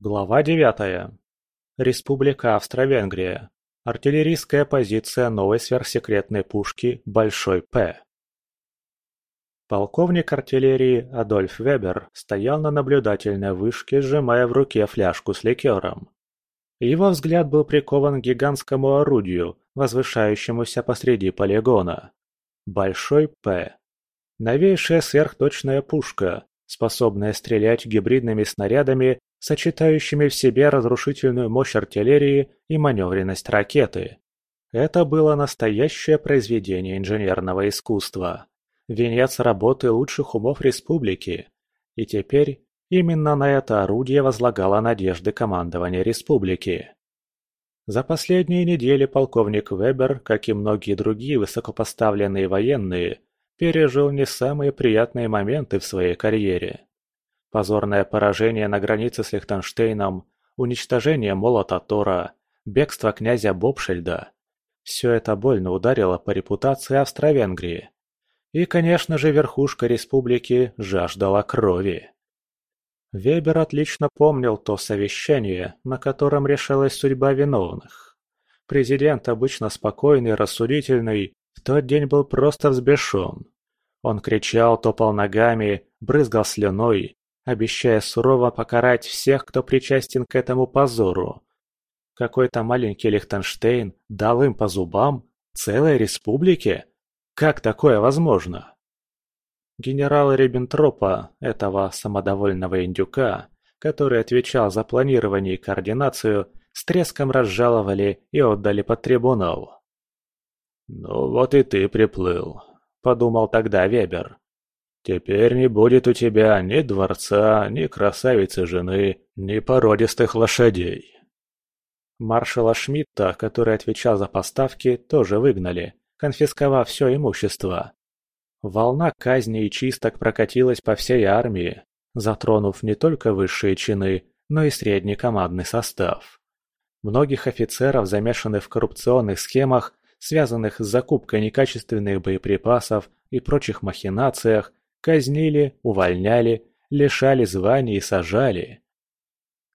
Глава девятая. Республика Австро-Венгрия. Артиллерийская позиция новой сверхсекретной пушки «Большой П». Полковник артиллерии Адольф Вебер стоял на наблюдательной вышке, сжимая в руке фляжку с ликером. Его взгляд был прикован к гигантскому орудию, возвышающемуся посреди полигона. Большой П. Новейшая сверхточная пушка, способная стрелять гибридными снарядами, сочетающими в себе разрушительную мощь артиллерии и маневренность ракеты. Это было настоящее произведение инженерного искусства венец работы лучших умов республики. И теперь именно на это орудие возлагало надежды командования республики. За последние недели полковник Вебер, как и многие другие высокопоставленные военные, пережил не самые приятные моменты в своей карьере. Позорное поражение на границе с Лихтенштейном, уничтожение молота Тора, бегство князя Бобшельда – все это больно ударило по репутации Австро-Венгрии. И, конечно же, верхушка республики жаждала крови. Вебер отлично помнил то совещание, на котором решалась судьба виновных. Президент, обычно спокойный рассудительный, в тот день был просто взбешен. Он кричал, топал ногами, брызгал слюной, обещая сурово покарать всех, кто причастен к этому позору. Какой-то маленький Лихтенштейн дал им по зубам целой республике? Как такое возможно? Генерала Риббентропа, этого самодовольного индюка, который отвечал за планирование и координацию, с треском разжаловали и отдали под трибунал. «Ну вот и ты приплыл», — подумал тогда Вебер. «Теперь не будет у тебя ни дворца, ни красавицы жены, ни породистых лошадей». Маршала Шмидта, который отвечал за поставки, тоже выгнали, конфисковав все имущество. Волна казни и чисток прокатилась по всей армии, затронув не только высшие чины, но и средний командный состав. Многих офицеров, замешанных в коррупционных схемах, связанных с закупкой некачественных боеприпасов и прочих махинациях, казнили, увольняли, лишали званий и сажали.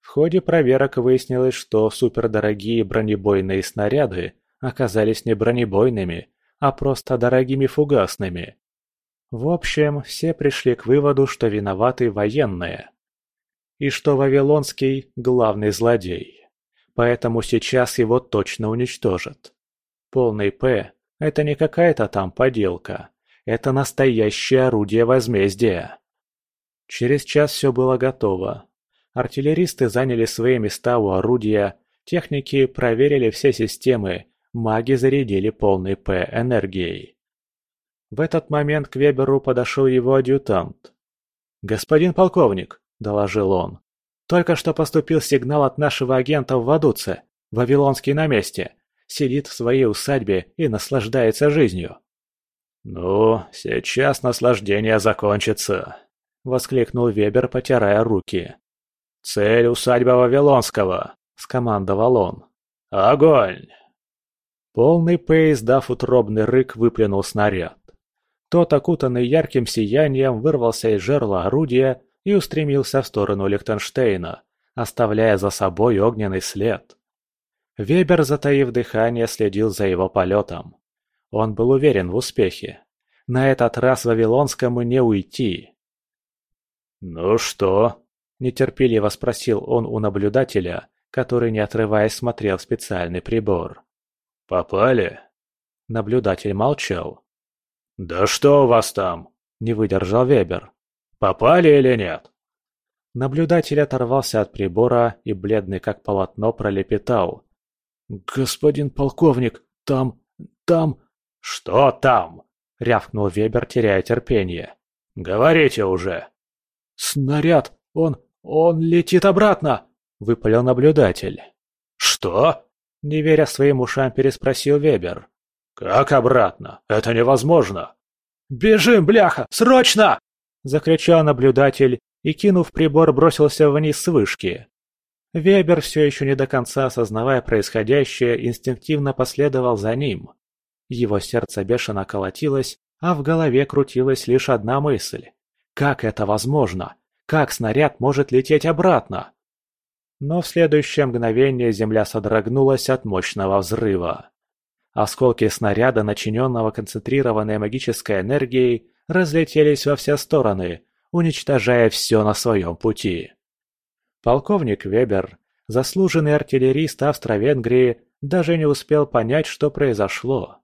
В ходе проверок выяснилось, что супердорогие бронебойные снаряды оказались не бронебойными, а просто дорогими фугасными. В общем, все пришли к выводу, что виноваты военные. И что Вавилонский – главный злодей. Поэтому сейчас его точно уничтожат. Полный «П» – это не какая-то там поделка. Это настоящее орудие возмездия. Через час все было готово. Артиллеристы заняли свои места у орудия, техники проверили все системы маги зарядили полный П энергией. В этот момент к Веберу подошел его адъютант. «Господин полковник», – доложил он, – «только что поступил сигнал от нашего агента в Вадуце. Вавилонский на месте. Сидит в своей усадьбе и наслаждается жизнью». «Ну, сейчас наслаждение закончится», – воскликнул Вебер, потирая руки. «Цель усадьба Вавилонского», – скомандовал он. «Огонь!» Полный П, издав утробный рык, выплюнул снаряд. Тот, окутанный ярким сиянием, вырвался из жерла орудия и устремился в сторону Лихтенштейна, оставляя за собой огненный след. Вебер, затаив дыхание, следил за его полетом. Он был уверен в успехе. На этот раз Вавилонскому не уйти. «Ну что?» – нетерпеливо спросил он у наблюдателя, который, не отрываясь, смотрел специальный прибор. «Попали?» Наблюдатель молчал. «Да что у вас там?» – не выдержал Вебер. «Попали или нет?» Наблюдатель оторвался от прибора и, бледный как полотно, пролепетал. «Господин полковник, там... там...» «Что там?» — рявкнул Вебер, теряя терпение. «Говорите уже!» «Снаряд! Он... он летит обратно!» — выпалил наблюдатель. «Что?» Не веря своим ушам, переспросил Вебер. «Как обратно? Это невозможно!» «Бежим, бляха! Срочно!» Закричал наблюдатель и, кинув прибор, бросился вниз с вышки. Вебер, все еще не до конца осознавая происходящее, инстинктивно последовал за ним. Его сердце бешено колотилось, а в голове крутилась лишь одна мысль. Как это возможно? Как снаряд может лететь обратно? Но в следующее мгновение земля содрогнулась от мощного взрыва. Осколки снаряда, начиненного концентрированной магической энергией, разлетелись во все стороны, уничтожая все на своем пути. Полковник Вебер, заслуженный артиллерист Австро-Венгрии, даже не успел понять, что произошло.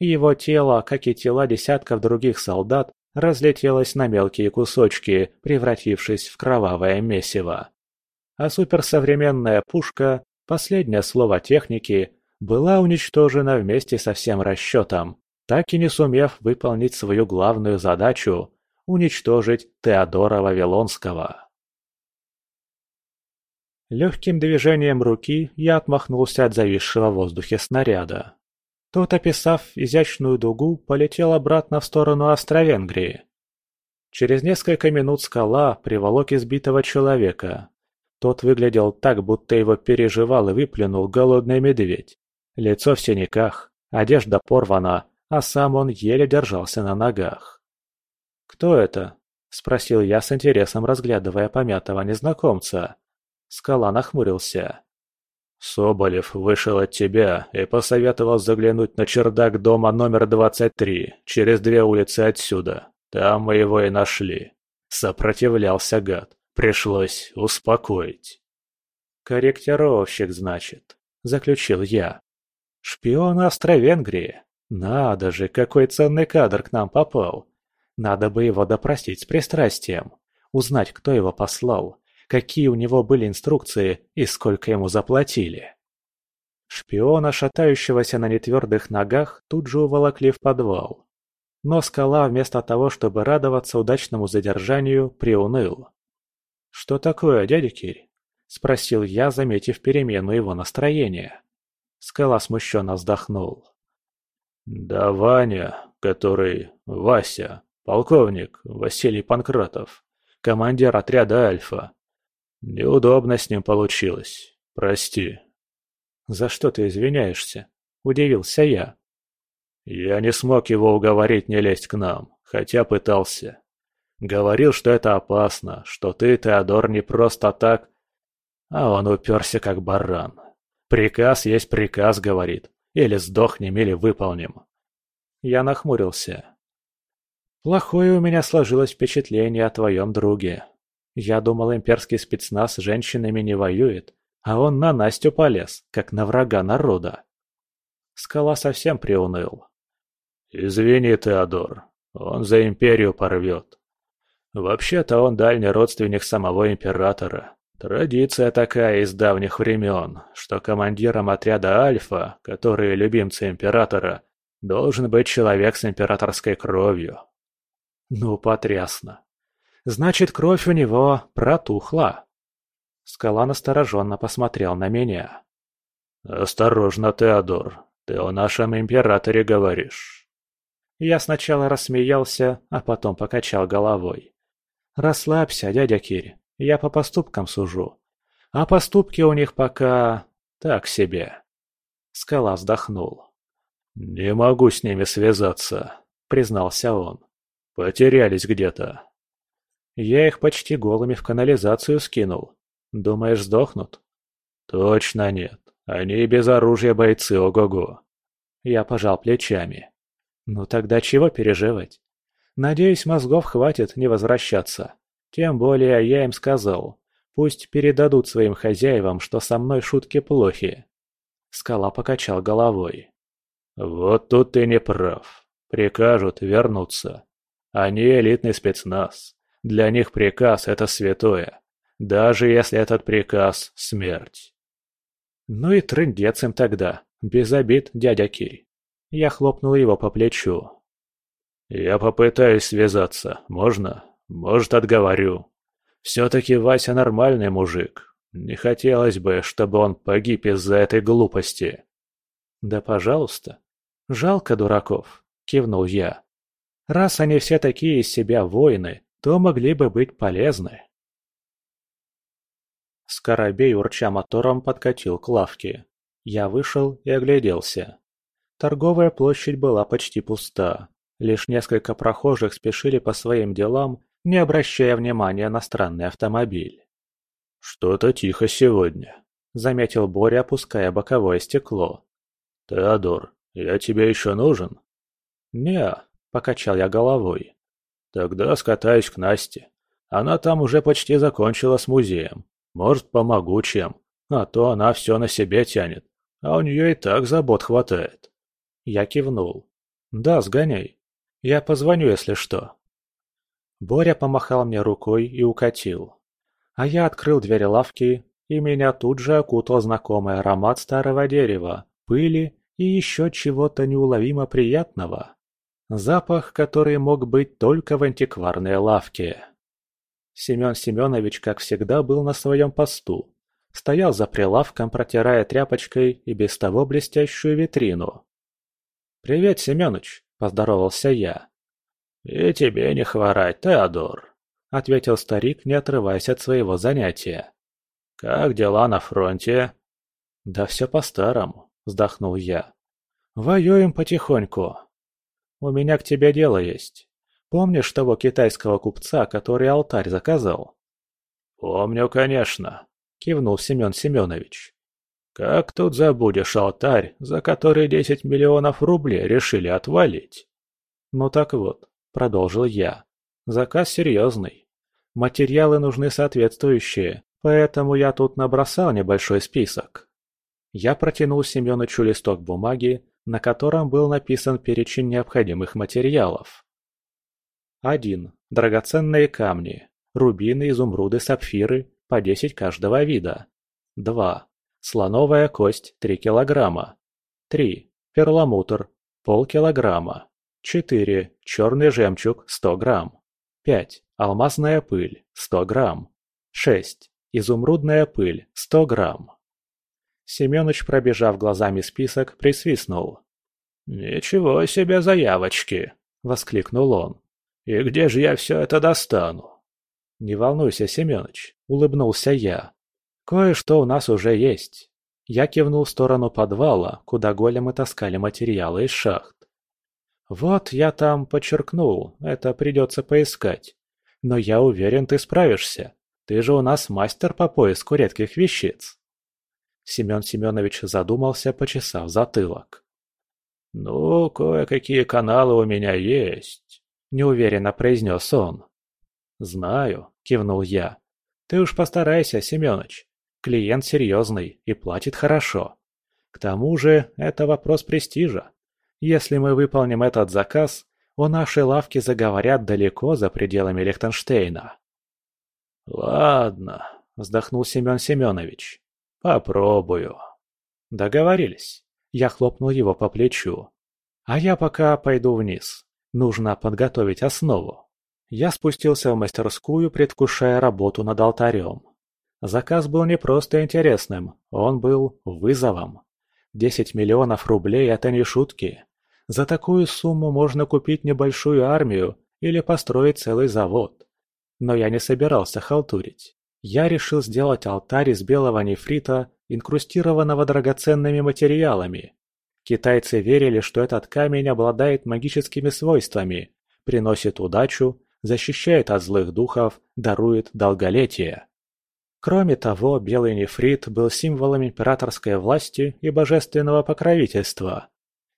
Его тело, как и тела десятков других солдат, разлетелось на мелкие кусочки, превратившись в кровавое месиво. А суперсовременная пушка, последнее слово техники, была уничтожена вместе со всем расчетом, так и не сумев выполнить свою главную задачу – уничтожить Теодора Вавилонского. Легким движением руки я отмахнулся от зависшего в воздухе снаряда. Тот, описав изящную дугу, полетел обратно в сторону Австро-Венгрии. Через несколько минут скала приволок избитого человека. Тот выглядел так, будто его переживал и выплюнул голодный медведь. Лицо в синяках, одежда порвана, а сам он еле держался на ногах. «Кто это?» – спросил я с интересом, разглядывая помятого незнакомца. Скала нахмурился. Соболев вышел от тебя и посоветовал заглянуть на чердак дома номер 23, через две улицы отсюда. Там мы его и нашли. Сопротивлялся гад. Пришлось успокоить. «Корректировщик, значит», — заключил я. «Шпион Австро-Венгрии. Надо же, какой ценный кадр к нам попал. Надо бы его допросить с пристрастием, узнать, кто его послал, какие у него были инструкции и сколько ему заплатили. Шпиона, шатающегося на нетвердых ногах, тут же уволокли в подвал. Но скала вместо того, чтобы радоваться удачному задержанию, приуныл. «Что такое, дядя Кирь?» – спросил я, заметив перемену его настроения. Скала смущенно вздохнул. «Да Ваня, который... Вася, полковник Василий Панкратов, командир отряда «Альфа», Неудобно с ним получилось. Прости. За что ты извиняешься? Удивился я. Я не смог его уговорить не лезть к нам, хотя пытался. Говорил, что это опасно, что ты, Теодор, не просто так... А он уперся как баран. Приказ есть приказ, говорит. Или сдохнем, или выполним. Я нахмурился. Плохое у меня сложилось впечатление о твоем друге. Я думал, имперский спецназ с женщинами не воюет, а он на Настю полез, как на врага народа. Скала совсем приуныл. «Извини, Теодор, он за империю порвет. Вообще-то он дальний родственник самого императора. Традиция такая из давних времен, что командиром отряда Альфа, которые любимцы императора, должен быть человек с императорской кровью. Ну, потрясно. Значит, кровь у него протухла. Скала настороженно посмотрел на меня. «Осторожно, Теодор, ты о нашем императоре говоришь». Я сначала рассмеялся, а потом покачал головой. «Расслабься, дядя Кирь, я по поступкам сужу. А поступки у них пока... так себе». Скала вздохнул. «Не могу с ними связаться», — признался он. «Потерялись где-то. Я их почти голыми в канализацию скинул. Думаешь, сдохнут? Точно нет. Они без оружия бойцы, ого-го. Я пожал плечами. Ну тогда чего переживать? Надеюсь, мозгов хватит не возвращаться. Тем более я им сказал. Пусть передадут своим хозяевам, что со мной шутки плохи. Скала покачал головой. Вот тут ты не прав. Прикажут вернуться. Они элитный спецназ. Для них приказ – это святое, даже если этот приказ – смерть. Ну и трындец им тогда, без обид, дядя Кирь. Я хлопнул его по плечу. Я попытаюсь связаться, можно? Может, отговорю. Все-таки Вася нормальный мужик. Не хотелось бы, чтобы он погиб из-за этой глупости. Да пожалуйста. Жалко дураков, кивнул я. Раз они все такие из себя воины, то могли бы быть полезны. Скоробей, урча мотором, подкатил к лавке. Я вышел и огляделся. Торговая площадь была почти пуста. Лишь несколько прохожих спешили по своим делам, не обращая внимания на странный автомобиль. «Что-то тихо сегодня», — заметил Боря, опуская боковое стекло. «Теодор, я тебе еще нужен?» «Не», — покачал я головой. «Тогда скатаюсь к Насте. Она там уже почти закончила с музеем. Может, помогу чем, а то она все на себе тянет, а у нее и так забот хватает». Я кивнул. «Да, сгоняй. Я позвоню, если что». Боря помахал мне рукой и укатил. А я открыл дверь лавки, и меня тут же окутал знакомый аромат старого дерева, пыли и еще чего-то неуловимо приятного. Запах, который мог быть только в антикварной лавке. Семен Семенович, как всегда, был на своем посту. Стоял за прилавком, протирая тряпочкой и без того блестящую витрину. «Привет, Семёныч!» – поздоровался я. «И тебе не хворать, Теодор», — ответил старик, не отрываясь от своего занятия. «Как дела на фронте?» «Да все по-старому», — вздохнул я. «Воюем потихоньку. У меня к тебе дело есть. Помнишь того китайского купца, который алтарь заказал?» «Помню, конечно», — кивнул Семен Семенович. «Как тут забудешь алтарь, за который десять миллионов рублей решили отвалить?» «Ну так вот, – продолжил я. «Заказ серьезный. Материалы нужны соответствующие, поэтому я тут набросал небольшой список». Я протянул Семёнычу листок бумаги, на котором был написан перечень необходимых материалов. 1. Драгоценные камни. Рубины, изумруды, сапфиры – по 10 каждого вида. 2. Слоновая кость – 3 килограмма. 3. Перламутр – полкилограмма. 4. Черный жемчуг – 100 грамм. 5. Алмазная пыль – 100 грамм. 6. Изумрудная пыль – 100 грамм. Семёныч, пробежав глазами список, присвистнул. «Ничего себе заявочки!» – воскликнул он. «И где же я все это достану?» «Не волнуйся, Семёныч», – улыбнулся я. «Кое-что у нас уже есть». Я кивнул в сторону подвала, куда големы таскали материалы из шахт. «Вот я там подчеркнул, это придется поискать. Но я уверен, ты справишься. Ты же у нас мастер по поиску редких вещиц». Семен Семенович задумался, почесав затылок. «Ну, кое-какие каналы у меня есть», — неуверенно произнес он. «Знаю», — кивнул я. «Ты уж постарайся, Семёныч. Клиент серьезный и платит хорошо. К тому же это вопрос престижа. Если мы выполним этот заказ, о нашей лавке заговорят далеко за пределами Лихтенштейна. «Ладно», — вздохнул Семен Семенович. «Попробую». Договорились. Я хлопнул его по плечу. А я пока пойду вниз. Нужно подготовить основу. Я спустился в мастерскую, предвкушая работу над алтарем. Заказ был не просто интересным, он был вызовом. Десять миллионов рублей – это не шутки. За такую сумму можно купить небольшую армию или построить целый завод. Но я не собирался халтурить. Я решил сделать алтарь из белого нефрита, инкрустированного драгоценными материалами. Китайцы верили, что этот камень обладает магическими свойствами, приносит удачу, защищает от злых духов, дарует долголетие. Кроме того, белый нефрит был символом императорской власти и божественного покровительства.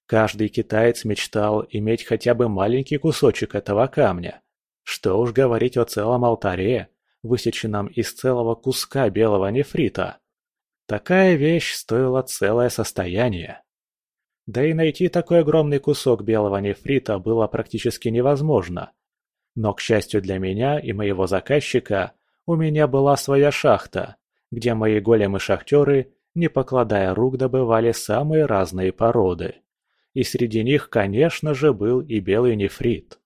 Каждый китаец мечтал иметь хотя бы маленький кусочек этого камня. Что уж говорить о целом алтаре, высеченном из целого куска белого нефрита. Такая вещь стоила целое состояние. Да и найти такой огромный кусок белого нефрита было практически невозможно. Но, к счастью для меня и моего заказчика, у меня была своя шахта, где мои големы-шахтеры, не покладая рук, добывали самые разные породы и среди них, конечно же, был и белый нефрит.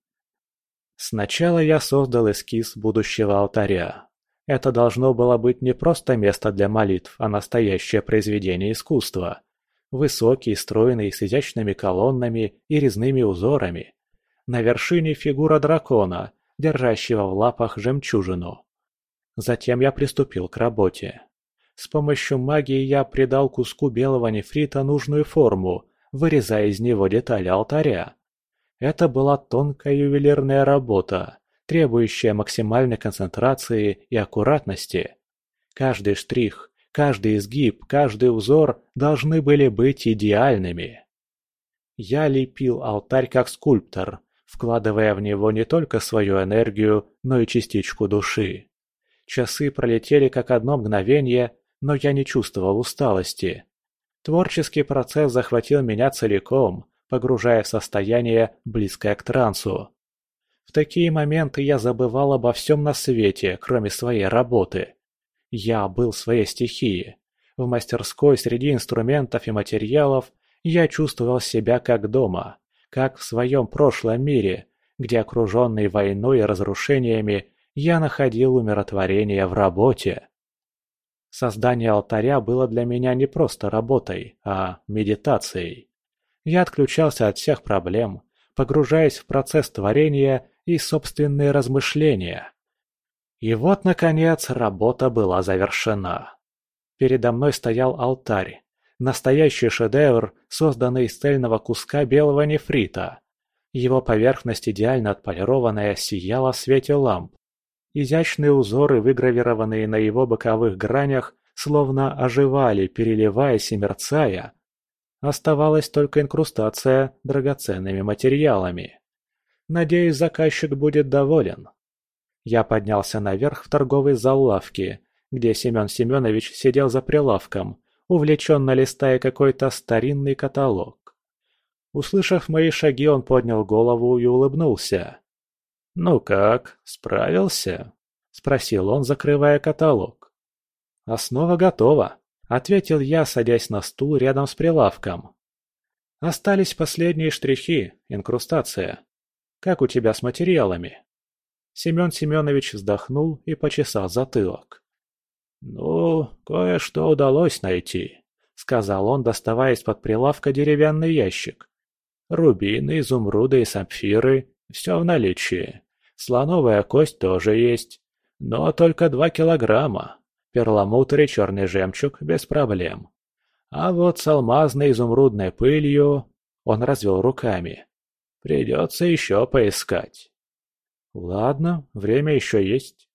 Сначала я создал эскиз будущего алтаря. Это должно было быть не просто место для молитв, а настоящее произведение искусства. Высокий, стройный, с изящными колоннами и резными узорами. На вершине фигура дракона, держащего в лапах жемчужину. Затем я приступил к работе. С помощью магии я придал куску белого нефрита нужную форму, вырезая из него детали алтаря. Это была тонкая ювелирная работа, требующая максимальной концентрации и аккуратности. Каждый штрих, каждый изгиб, каждый узор должны были быть идеальными. Я лепил алтарь как скульптор, вкладывая в него не только свою энергию, но и частичку души. Часы пролетели как одно мгновение, но я не чувствовал усталости. Творческий процесс захватил меня целиком, погружая в состояние, близкое к трансу. В такие моменты я забывал обо всем на свете, кроме своей работы. Я был в своей стихии. В мастерской среди инструментов и материалов я чувствовал себя как дома, как в своем прошлом мире, где окруженный войной и разрушениями я находил умиротворение в работе. Создание алтаря было для меня не просто работой, а медитацией. Я отключался от всех проблем, погружаясь в процесс творения и собственные размышления. И вот, наконец, работа была завершена. Передо мной стоял алтарь, настоящий шедевр, созданный из цельного куска белого нефрита. Его поверхность, идеально отполированная, сияла в свете ламп. Изящные узоры, выгравированные на его боковых гранях, словно оживали, переливаясь и мерцая. Оставалась только инкрустация драгоценными материалами. Надеюсь, заказчик будет доволен. Я поднялся наверх в торговый зал лавки, где Семен Семенович сидел за прилавком, увлеченно листая какой-то старинный каталог. Услышав мои шаги, он поднял голову и улыбнулся. «Ну как, справился?» – спросил он, закрывая каталог. «Основа готова», – ответил я, садясь на стул рядом с прилавком. «Остались последние штрихи, инкрустация. Как у тебя с материалами?» Семен Семенович вздохнул и почесал затылок. «Ну, кое-что удалось найти», — сказал он, доставая из-под прилавка деревянный ящик. «Рубины, изумруды и сапфиры — все в наличии. Слоновая кость тоже есть, но только два килограмма. Перламутр и черный жемчуг без проблем. А вот с алмазной изумрудной пылью он развел руками. Придется еще поискать. Ладно, время еще есть.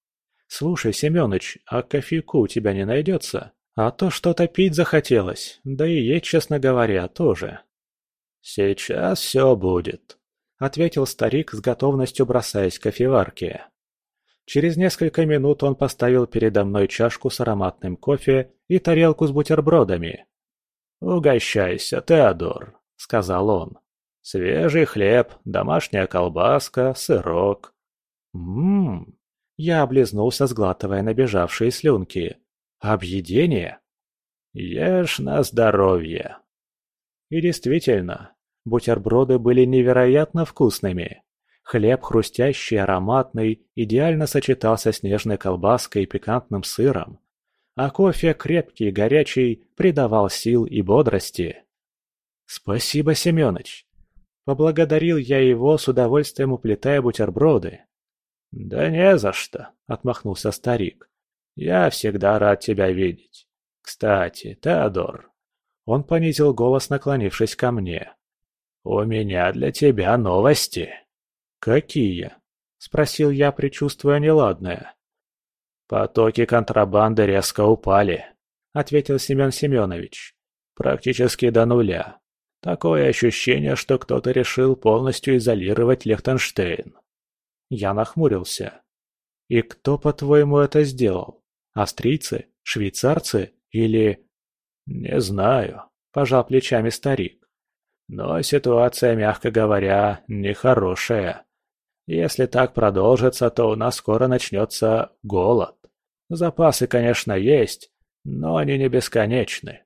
Слушай, Семёныч, а кофейку у тебя не найдется? А то что-то пить захотелось, да и есть, честно говоря, тоже. Сейчас все будет ответил старик с готовностью бросаясь к кофеварке. Через несколько минут он поставил передо мной чашку с ароматным кофе и тарелку с бутербродами. «Угощайся, Теодор», — сказал он. «Свежий хлеб, домашняя колбаска, сырок». «Ммм...» Я облизнулся, сглатывая набежавшие слюнки. «Объедение?» «Ешь на здоровье». И действительно, Бутерброды были невероятно вкусными. Хлеб хрустящий, ароматный, идеально сочетался с нежной колбаской и пикантным сыром. А кофе, крепкий и горячий, придавал сил и бодрости. «Спасибо, Семёныч!» Поблагодарил я его, с удовольствием уплетая бутерброды. «Да не за что», — отмахнулся старик. «Я всегда рад тебя видеть. Кстати, Теодор...» Он понизил голос, наклонившись ко мне. «У меня для тебя новости». «Какие?» – спросил я, предчувствуя неладное. «Потоки контрабанды резко упали», – ответил Семен Семенович. «Практически до нуля. Такое ощущение, что кто-то решил полностью изолировать Лехтенштейн». Я нахмурился. «И кто, по-твоему, это сделал? Австрийцы? Швейцарцы? Или...» «Не знаю», – пожал плечами старик. Но ситуация, мягко говоря, нехорошая. Если так продолжится, то у нас скоро начнется голод. Запасы, конечно, есть, но они не бесконечны.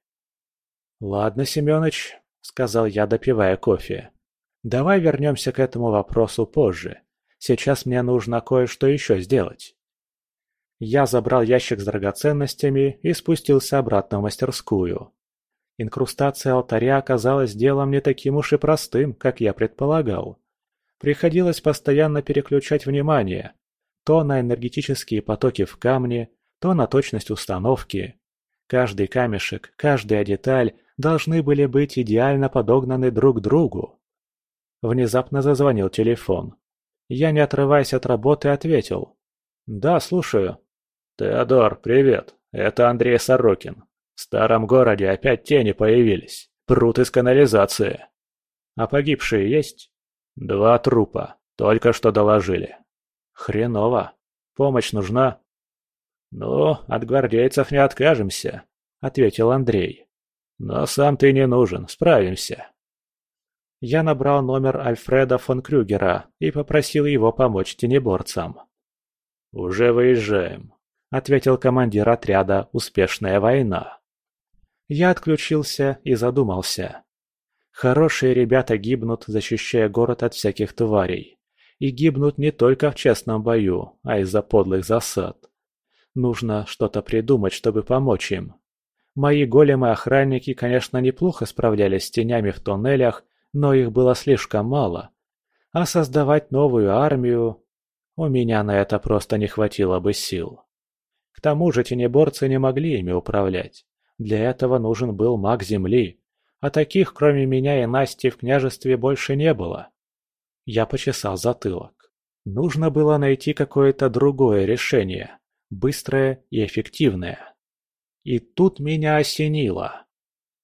«Ладно, Семёныч», — сказал я, допивая кофе. «Давай вернемся к этому вопросу позже. Сейчас мне нужно кое-что еще сделать». Я забрал ящик с драгоценностями и спустился обратно в мастерскую. Инкрустация алтаря оказалась делом не таким уж и простым, как я предполагал. Приходилось постоянно переключать внимание то на энергетические потоки в камне, то на точность установки. Каждый камешек, каждая деталь должны были быть идеально подогнаны друг к другу. Внезапно зазвонил телефон. Я, не отрываясь от работы, ответил. «Да, слушаю». «Теодор, привет. это Андрей Сорокин. В старом городе опять тени появились. Прут из канализации. А погибшие есть? Два трупа. Только что доложили. Хреново. Помощь нужна? Ну, от гвардейцев не откажемся, ответил Андрей. Но сам ты не нужен, справимся. Я набрал номер Альфреда фон Крюгера и попросил его помочь тенеборцам. «Уже выезжаем», — ответил командир отряда «Успешная война». Я отключился и задумался. Хорошие ребята гибнут, защищая город от всяких тварей. И гибнут не только в честном бою, а из-за подлых засад. Нужно что-то придумать, чтобы помочь им. Мои големы-охранники, конечно, неплохо справлялись с тенями в тоннелях, но их было слишком мало. А создавать новую армию... У меня на это просто не хватило бы сил. К тому же тенеборцы не могли ими управлять. Для этого нужен был маг Земли, а таких, кроме меня и Насти, в княжестве больше не было. Я почесал затылок. Нужно было найти какое-то другое решение, быстрое и эффективное. И тут меня осенило.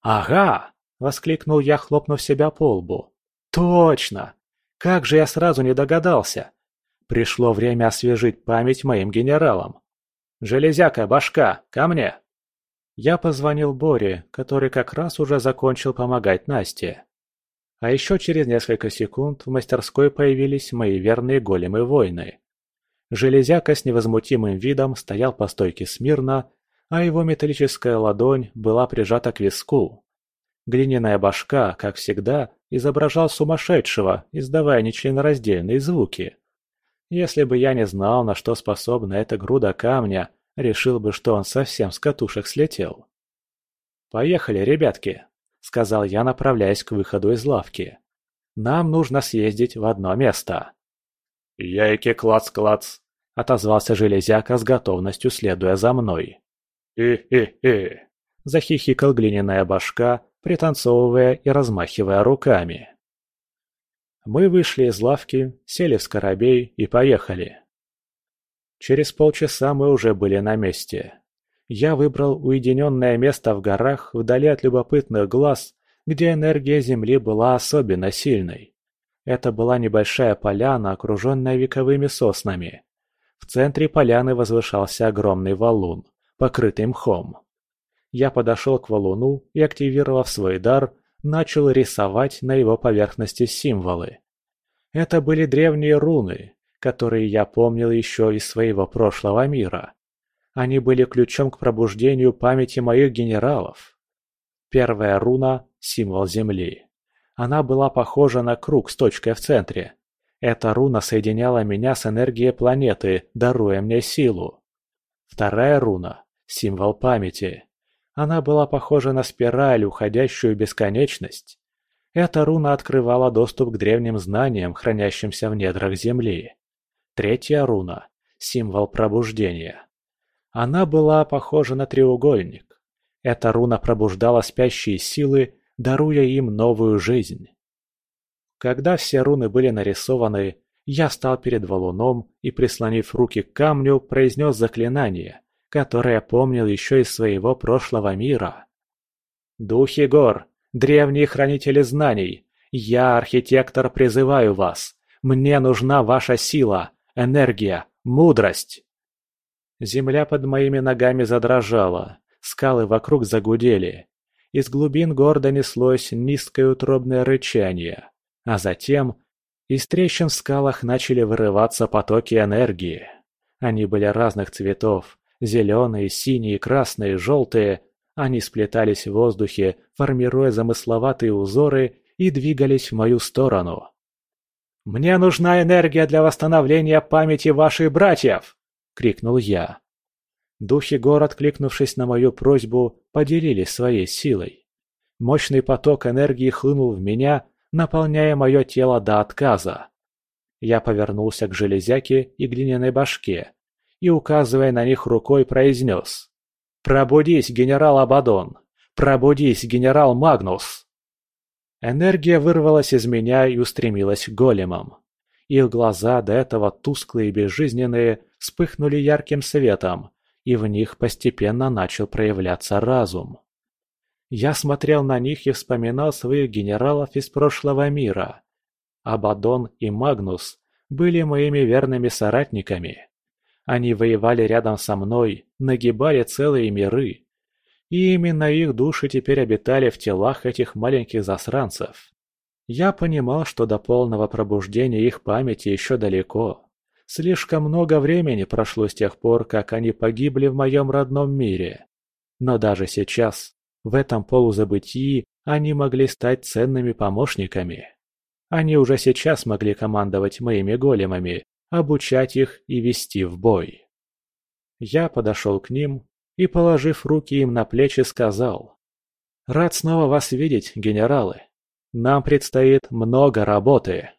«Ага!» — воскликнул я, хлопнув себя по лбу. «Точно! Как же я сразу не догадался! Пришло время освежить память моим генералам. Железяка, башка, ко мне!» Я позвонил Боре, который как раз уже закончил помогать Насте. А еще через несколько секунд в мастерской появились мои верные големы-воины. Железяка с невозмутимым видом стоял по стойке смирно, а его металлическая ладонь была прижата к виску. Глиняная башка, как всегда, изображал сумасшедшего, издавая нечленораздельные звуки. Если бы я не знал, на что способна эта груда камня, Решил бы, что он совсем с катушек слетел. «Поехали, ребятки», — сказал я, направляясь к выходу из лавки. «Нам нужно съездить в одно место». «Яйки клац-клац», — отозвался железяка с готовностью, следуя за мной. «И-и-и», — захихикал глиняная башка, пританцовывая и размахивая руками. Мы вышли из лавки, сели в скоробей и поехали. Через полчаса мы уже были на месте. Я выбрал уединенное место в горах, вдали от любопытных глаз, где энергия Земли была особенно сильной. Это была небольшая поляна, окруженная вековыми соснами. В центре поляны возвышался огромный валун, покрытый мхом. Я подошел к валуну и, активировав свой дар, начал рисовать на его поверхности символы. Это были древние руны, которые я помнил еще из своего прошлого мира. Они были ключом к пробуждению памяти моих генералов. Первая руна – символ Земли. Она была похожа на круг с точкой в центре. Эта руна соединяла меня с энергией планеты, даруя мне силу. Вторая руна – символ памяти. Она была похожа на спираль, уходящую в бесконечность. Эта руна открывала доступ к древним знаниям, хранящимся в недрах Земли. Третья руна – символ пробуждения. Она была похожа на треугольник. Эта руна пробуждала спящие силы, даруя им новую жизнь. Когда все руны были нарисованы, я стал перед валуном и, прислонив руки к камню, произнес заклинание, которое помнил еще из своего прошлого мира. «Духи гор, древние хранители знаний, я, архитектор, призываю вас. Мне нужна ваша сила, Энергия, мудрость. Земля под моими ногами задрожала, скалы вокруг загудели. Из глубин города неслось низкое утробное рычание, а затем из трещин в скалах начали вырываться потоки энергии. Они были разных цветов – зеленые, синие, красные, желтые. Они сплетались в воздухе, формируя замысловатые узоры и двигались в мою сторону. «Мне нужна энергия для восстановления памяти ваших братьев!» — крикнул я. Духи гор, откликнувшись на мою просьбу, поделились своей силой. Мощный поток энергии хлынул в меня, наполняя мое тело до отказа. Я повернулся к железяке и глиняной башке и, указывая на них рукой, произнес «Пробудись, генерал Абадон! Пробудись, генерал Магнус!» Энергия вырвалась из меня и устремилась к големам. Их глаза, до этого тусклые и безжизненные, вспыхнули ярким светом, и в них постепенно начал проявляться разум. Я смотрел на них и вспоминал своих генералов из прошлого мира. Абадон и Магнус были моими верными соратниками. Они воевали рядом со мной, нагибали целые миры. И именно их души теперь обитали в телах этих маленьких засранцев. Я понимал, что до полного пробуждения их памяти еще далеко. Слишком много времени прошло с тех пор, как они погибли в моем родном мире. Но даже сейчас, в этом полузабытии, они могли стать ценными помощниками. Они уже сейчас могли командовать моими големами, обучать их и вести в бой. Я подошел к ним и, положив руки им на плечи, сказал. «Рад снова вас видеть, генералы. Нам предстоит много работы».